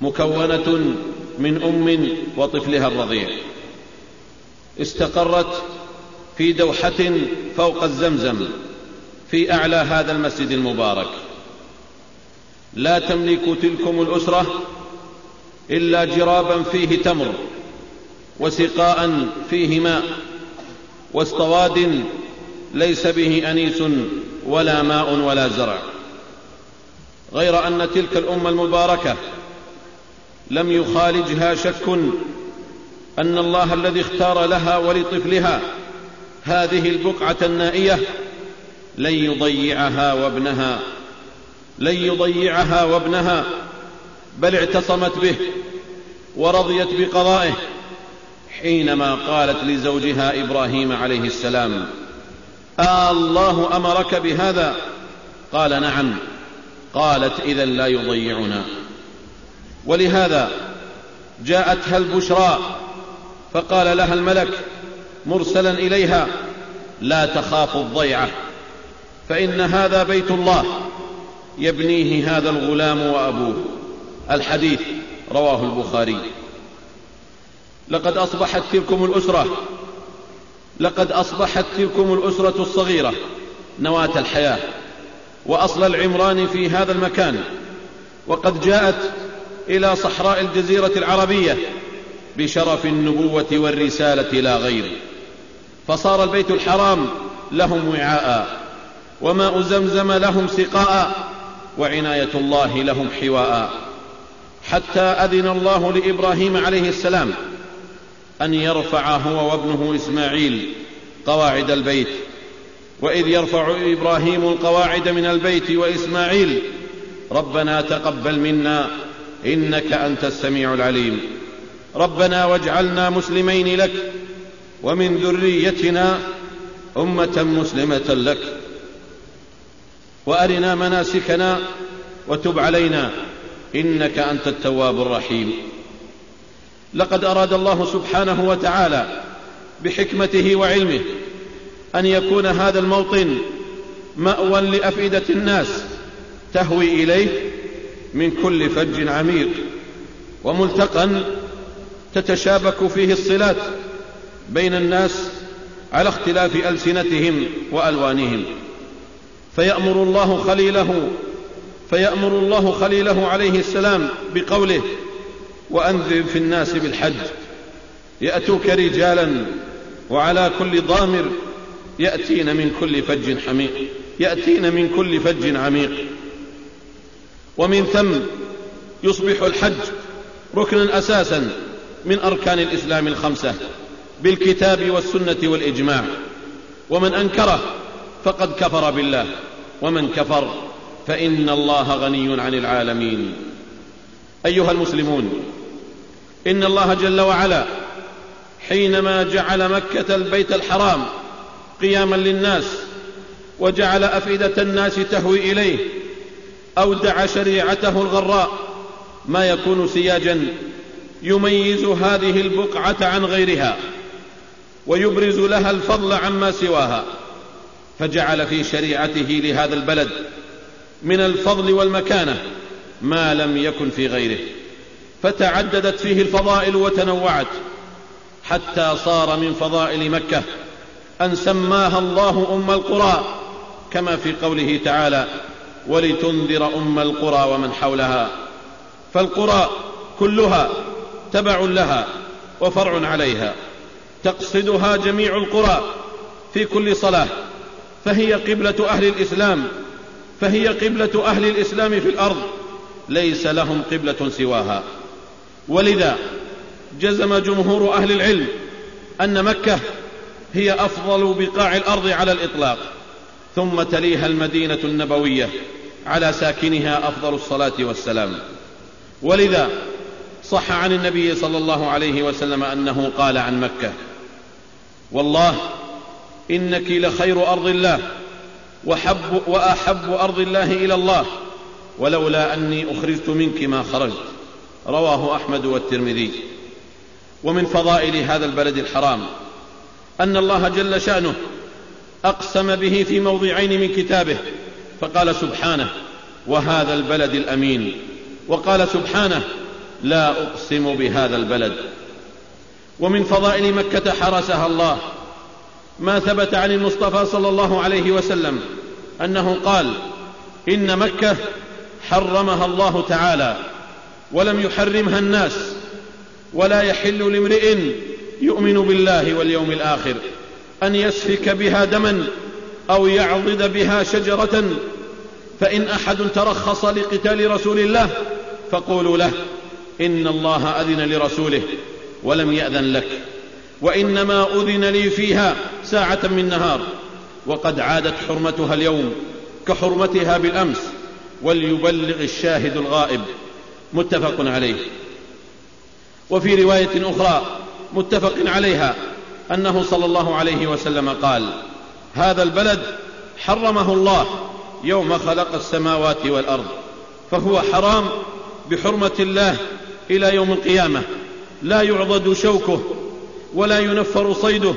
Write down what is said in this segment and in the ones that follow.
مكونة من أم وطفلها الرضيع. استقرت في دوحة فوق الزمزم في أعلى هذا المسجد المبارك. لا تملك تلكم الأسرة إلا جرابا فيه تمر وسقاء فيه ماء واصطواد ليس به أنيس ولا ماء ولا زرع. غير أن تلك الأمة المباركة لم يخالجها شك أن الله الذي اختار لها ولطفلها هذه البقعة النائية لن يضيعها وابنها لن يضيعها وابنها بل اعتصمت به ورضيت بقضائه حينما قالت لزوجها إبراهيم عليه السلام آه الله أمرك بهذا؟ قال نعم. قالت اذا لا يضيعنا. ولهذا جاءتها البشرى فقال لها الملك مرسلا إليها لا تخاف الضيعة فإن هذا بيت الله يبنيه هذا الغلام وأبوه الحديث رواه البخاري. لقد أصبحت تلكم الأسرة لقد أصبحت تلكم الأسرة الصغيرة نواة الحياة وأصل العمران في هذا المكان وقد جاءت إلى صحراء الجزيرة العربية بشرف النبوة والرسالة لا غير. فصار البيت الحرام لهم وعاء وماء زمزم لهم سقاء وعناية الله لهم حواء. حتى أذن الله لإبراهيم عليه السلام أن يرفع هو وابنه إسماعيل قواعد البيت. وإذ يرفع إبراهيم القواعد من البيت وإسماعيل ربنا تقبل منا إنك أنت السميع العليم. ربنا واجعلنا مسلمين لك ومن ذريتنا أمة مسلمة لك. وأرنا مناسكنا وتب علينا إنك أنت التواب الرحيم. لقد أراد الله سبحانه وتعالى بحكمته وعلمه أن يكون هذا الموطن مأوى لأفئدة الناس تهوي إليه من كل فج عميق وملتقى تتشابك فيه الصلات بين الناس على اختلاف ألسنتهم وألوانهم. فيأمر الله خليله فيأمر الله خليله عليه السلام بقوله وأنذر في الناس بالحج يأتوك رجالا وعلى كل ضامر يأتين من كل فج حميق يأتين من كل فج عميق. ومن ثم يصبح الحج ركنا أساسا من أركان الإسلام الخمسة بالكتاب والسنة والإجماع. ومن أنكره فقد كفر بالله. ومن كفر فإن الله غني عن العالمين. أيها المسلمون إن الله جل وعلا حينما جعل مكة البيت الحرام قياما للناس وجعل أفئدة الناس تهوي إليه أودع شريعته الغراء. ما يكون سياجا يميز هذه البقعة عن غيرها ويبرز لها الفضل عما سواها فجعل في شريعته لهذا البلد من الفضل والمكانة ما لم يكن في غيره فتعددت فيه الفضائل وتنوعت حتى صار من فضائل مكة أن سماها الله أم القرى كما في قوله تعالى ولتنذر أم القرى ومن حولها. فالقرى كلها تبع لها وفرع عليها. تقصدها جميع القرى في كل صلاة. فهي قبلة أهل الإسلام. فهي قبلة أهل الإسلام في الأرض. ليس لهم قبلة سواها. ولذا جزم جمهور أهل العلم أن مكة هي أفضل بقاع الأرض على الإطلاق. ثم تليها المدينة النبوية على ساكنها أفضل الصلاة والسلام. ولذا صح عن النبي صلى الله عليه وسلم أنه قال عن مكة والله إنك لخير أرض الله وحب وأحب أرض الله إلى الله ولولا أني أخرجت منك ما خرجت. رواه أحمد والترمذي. ومن فضائل هذا البلد الحرام أن الله جل شأنه أقسم به في موضعين من كتابه فقال سبحانه وهذا البلد الأمين. وقال سبحانه لا أقسم بهذا البلد. ومن فضائل مكة حرسها الله. ما ثبت عن المصطفى صلى الله عليه وسلم أنه قال إن مكة حرمها الله تعالى ولم يحرمها الناس ولا يحل لامرئ يؤمن بالله واليوم الآخر. أن يسفك بها دما أو يعضد بها شجرة فإن أحد ترخص لقتال رسول الله فقولوا له إن الله أذن لرسوله ولم يأذن لك وإنما أذن لي فيها ساعة من نهار وقد عادت حرمتها اليوم كحرمتها بالأمس وليبلغ الشاهد الغائب متفق عليه. وفي رواية أخرى متفق عليها أنه صلى الله عليه وسلم قال هذا البلد حرمه الله يوم خلق السماوات والأرض فهو حرام بحرمة الله إلى يوم القيامة لا يعضد شوكه ولا ينفر صيده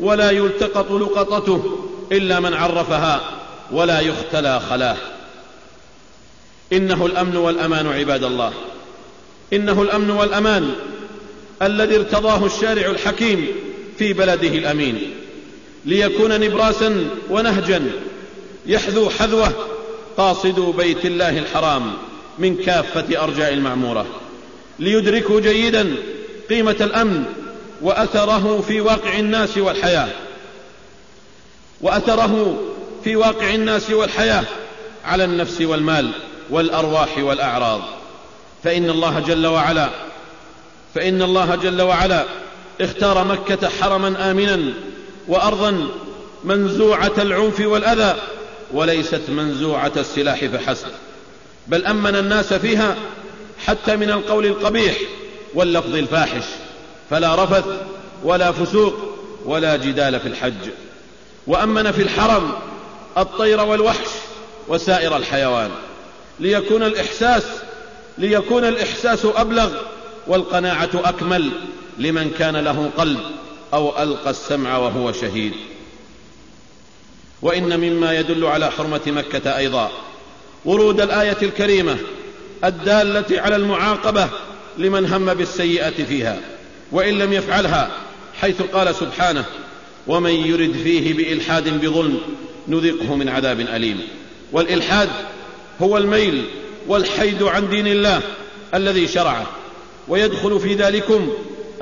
ولا يلتقط لقطته إلا من عرفها ولا يختلى خلاه. إنه الأمن والأمان عباد الله إنه الأمن والأمان الذي ارتضاه الشارع الحكيم في بلده الأمين ليكون نبراسا ونهجا يحذو حذوة قاصدو بيت الله الحرام من كافة أرجاء المعمورة ليدركوا جيدا قيمة الأمن وأثره في واقع الناس والحياة. وأثره في واقع الناس والحياة على النفس والمال والأرواح والأعراض. فإن الله جل وعلا فإن الله جل وعلا اختار مكة حرما آمنا وأرضا منزوعة العنف والأذى وليست منزوعة السلاح فحسب بل أمن الناس فيها حتى من القول القبيح واللفظ الفاحش فلا رفث ولا فسوق ولا جدال في الحج وأمن في الحرم الطير والوحش وسائر الحيوان ليكون الإحساس ليكون الإحساس أبلغ والقناعة أكمل. لمن كان له قلب أو ألقى السمع وهو شهيد. وإن مما يدل على حرمة مكة أيضا. ورود الآية الكريمة الدالة على المعاقبة لمن هم بالسيئة فيها وإن لم يفعلها حيث قال سبحانه ومن يرد فيه بإلحاد بظلم نذقه من عذاب أليم. والإلحاد هو الميل والحيد عن دين الله الذي شرعه ويدخل في ذلكم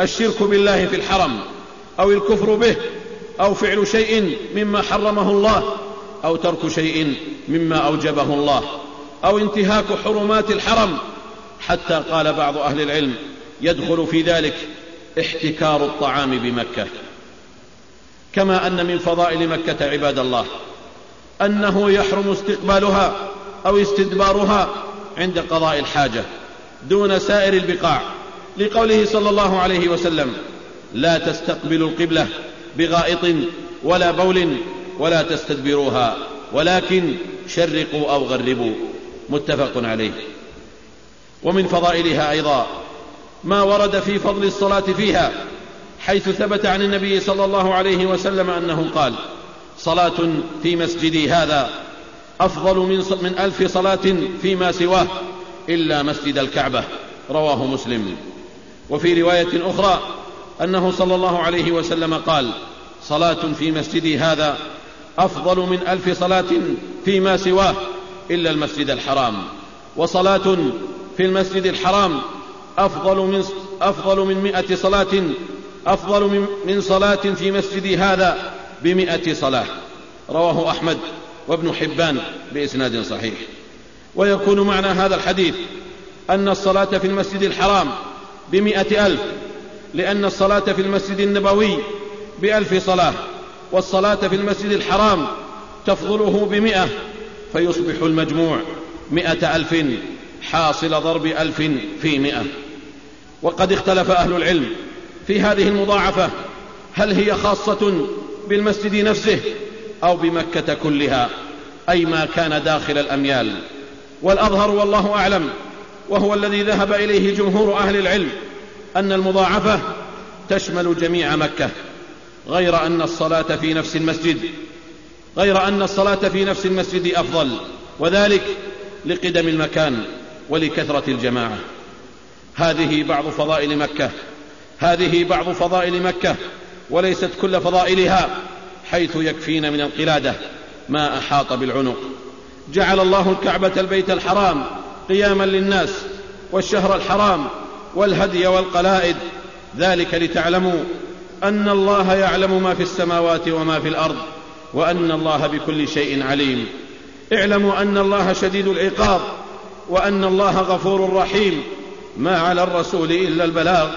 الشرك بالله في الحرم أو الكفر به أو فعل شيء مما حرمه الله أو ترك شيء مما أوجبه الله أو انتهاك حرمات الحرم. حتى قال بعض أهل العلم يدخل في ذلك احتكار الطعام بمكة. كما أن من فضائل مكة عباد الله أنه يحرم استقبالها أو استدبارها عند قضاء الحاجة دون سائر البقاع. لقوله صلى الله عليه وسلم لا تستقبلوا القبلة بغائط ولا بول ولا تستدبروها ولكن شرقوا أو غربوا. متفق عليه. ومن فضائلها أيضا ما ورد في فضل الصلاة فيها حيث ثبت عن النبي صلى الله عليه وسلم أنه قال صلاة في مسجدي هذا أفضل من, من ألف صلاة فيما سواه إلا مسجد الكعبة. رواه مسلم. وفي رواية أخرى أنه صلى الله عليه وسلم قال صلاة في مسجدي هذا أفضل من ألف صلاة فيما سواه إلا المسجد الحرام. وصلاة في المسجد الحرام أفضل من أفضل من مئة صلاة أفضل من, صلاة في مسجدي هذا بمئة صلاة. رواه أحمد وابن حبان بإسناد صحيح. ويكون معنى هذا الحديث أن الصلاة في المسجد الحرام بمئة ألف لأن الصلاة في المسجد النبوي بألف صلاة والصلاة في المسجد الحرام تفضله بمئة فيصبح المجموع مئة ألف حاصل ضرب ألف في مئة. وقد اختلف أهل العلم في هذه المضاعفة هل هي خاصة بالمسجد نفسه أو بمكة كلها أي ما كان داخل الأميال. والأظهر والله أعلم وهو الذي ذهب إليه جمهور أهل العلم أن المضاعفة تشمل جميع مكة غير أن الصلاة في نفس المسجد غير أن الصلاة في نفس المسجد أفضل وذلك لقدم المكان ولكثرة الجماعة. هذه بعض فضائل مكة هذه بعض فضائل مكة وليست كل فضائلها حيث يكفين من القلادة ما أحاط بالعنق. جعل الله الكعبة البيت الحرام قياما للناس والشهر الحرام والهدي والقلائد. ذلك لتعلموا أن الله يعلم ما في السماوات وما في الأرض وأن الله بكل شيء عليم. اعلموا أن الله شديد العقاب وأن الله غفور رحيم. ما على الرسول إلا البلاغ.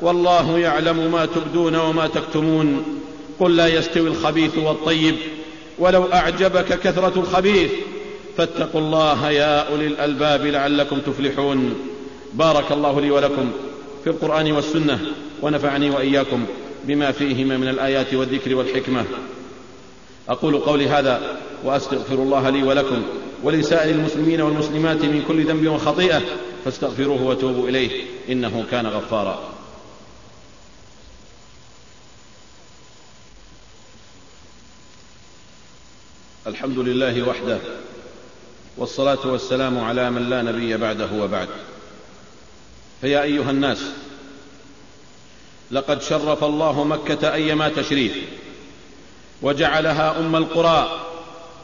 والله يعلم ما تبدون وما تكتمون. قل لا يستوي الخبيث والطيب ولو أعجبك كثرة الخبيث. فاتقوا الله يا أولي الألباب لعلكم تفلحون. بارك الله لي ولكم في القرآن والسنة ونفعني وإياكم بما فيهما من الآيات والذكر والحكمة. أقول قولي هذا وأستغفر الله لي ولكم ولسائر المسلمين والمسلمات من كل ذنب وخطيئة فاستغفروه وتوبوا إليه. إنه كان غفارا. الحمد لله وحده والصلاة والسلام على من لا نبي بعده وبعد. فيا أيها الناس لقد شرف الله مكة أيما تشريف وجعلها أم القرى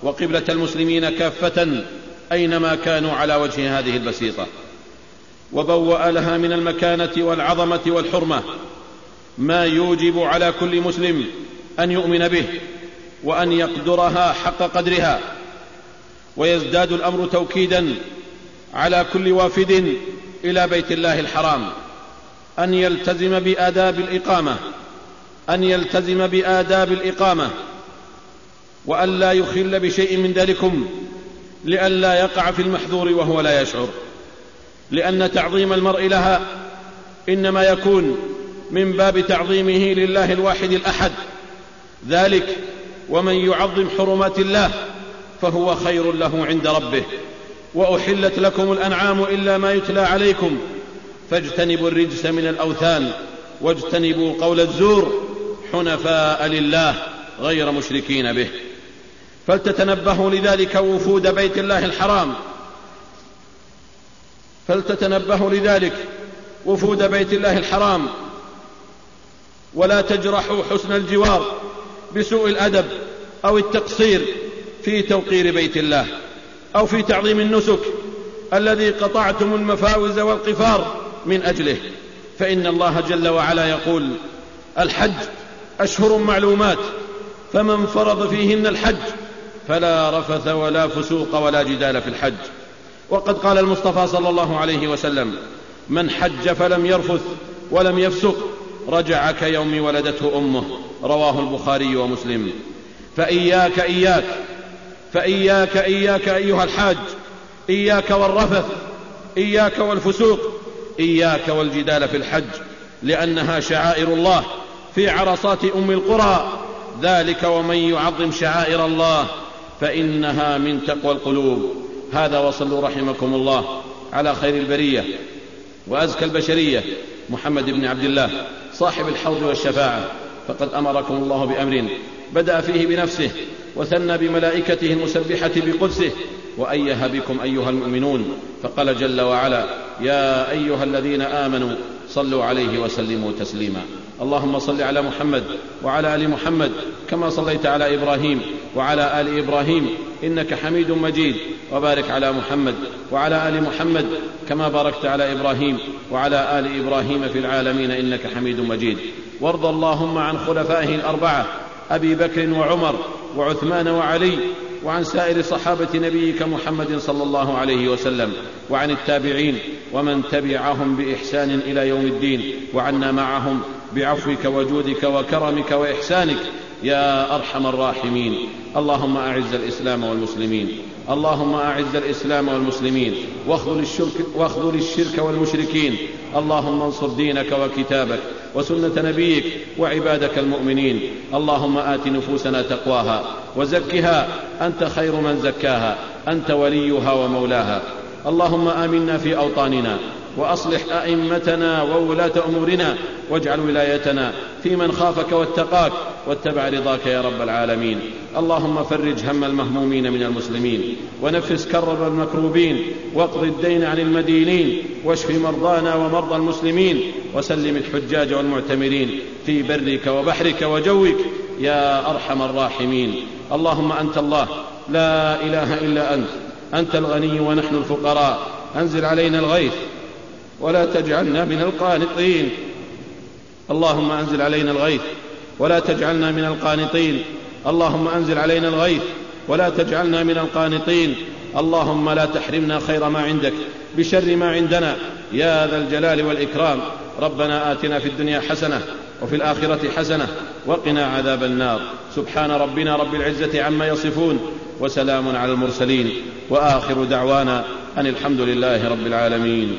وقبلة المسلمين كافة أينما كانوا على وجه هذه البسيطة. وبوأ لها من المكانة والعظمة والحرمة ما يوجب على كل مسلم أن يؤمن به وأن يقدرها حق قدرها. ويزداد الأمر توكيدا على كل وافد إلى بيت الله الحرام. أن يلتزم بآداب الإقامة. أن يلتزم بآداب الإقامة. وأن لا يخل بشيء من ذلكم لئلا يقع في المحظور وهو لا يشعر. لأن تعظيم المرء لها إنما يكون من باب تعظيمه لله الواحد الأحد. ذلك ومن يعظم حرمات الله فهو خير له عند ربه. وأحلت لكم الأنعام إلا ما يتلى عليكم. فاجتنبوا الرجس من الأوثان واجتنبوا قول الزور حنفاء لله غير مشركين به. فلتتنبهوا لذلك وفود بيت الله الحرام. فلتتنبهوا لذلك وفود بيت الله الحرام. ولا تجرحوا حسن الجوار بسوء الأدب أو التقصير في توقير بيت الله أو في تعظيم النسك الذي قطعتم المفاوز والقفار من أجله. فإن الله جل وعلا يقول الحج أشهر معلومات فمن فرض فيهن الحج فلا رفث ولا فسوق ولا جدال في الحج. وقد قال المصطفى صلى الله عليه وسلم من حج فلم يرفث ولم يفسق رجع كيوم ولدته أمه. رواه البخاري ومسلم. فإياك إياك فإياك إياك أيها الحاج إياك والرفث إياك والفسوق إياك والجدال في الحج لأنها شعائر الله في عرصات أم القرى. ذلك ومن يعظم شعائر الله فإنها من تقوى القلوب. هذا وصلوا رحمكم الله على خير البرية وأزكى البشرية محمد بن عبد الله صاحب الحوض والشفاعة. فقد أمركم الله بأمر بدأ فيه بنفسه وثنى بملائكته المسبحة بقدسه وأيه بكم أيها المؤمنون فقال جل وعلا يا أيها الذين آمنوا صلوا عليه وسلموا تسليما. اللهم صل على محمد وعلى آل محمد كما صليت على إبراهيم وعلى آل إبراهيم إنك حميد مجيد. وبارك على محمد وعلى آل محمد كما باركت على إبراهيم وعلى آل إبراهيم في العالمين إنك حميد مجيد. وارض اللهم عن خلفائه الأربعة أبي بكر وعمر وعثمان وعلي وعن سائر صحابة نبيك محمد صلى الله عليه وسلم وعن التابعين ومن تبعهم بإحسان إلى يوم الدين وعنا معهم بعفوك وجودك وكرمك وإحسانك يا أرحم الراحمين. اللهم أعز الإسلام والمسلمين. اللهم أعز الإسلام والمسلمين. واخذل الشرك, واخذل الشرك والمشركين. اللهم انصر دينك وكتابك. وسنة نبيك وعبادك المؤمنين. اللهم آت نفوسنا تقواها وزكها. أنت خير من زكاها. أنت وليها ومولاها. اللهم آمنا في أوطاننا. وأصلح أئمتنا وولاة أمورنا واجعل ولايتنا في من خافك واتقاك واتبع رضاك يا رب العالمين. اللهم فرج هم المهمومين من المسلمين ونفس كرب المكروبين واقض الدين عن المدينين واشف مرضانا ومرضى المسلمين وسلم الحجاج والمعتمرين في برك وبحرك وجوك يا أرحم الراحمين. اللهم أنت الله لا إله إلا أنت أنت الغني ونحن الفقراء أنزل علينا الغيث ولا تجعلنا من القانطين. اللهم أنزل علينا الغيث ولا تجعلنا من القانطين. اللهم أنزل علينا الغيث ولا تجعلنا من القانطين. اللهم لا تحرمنا خير ما عندك بشر ما عندنا. يا ذا الجلال والإكرام. ربنا آتنا في الدنيا حسنة وفي الآخرة حسنة وقنا عذاب النار. سبحان ربنا رب العزة عما يصفون وسلام على المرسلين وآخر دعوانا أن الحمد لله رب العالمين.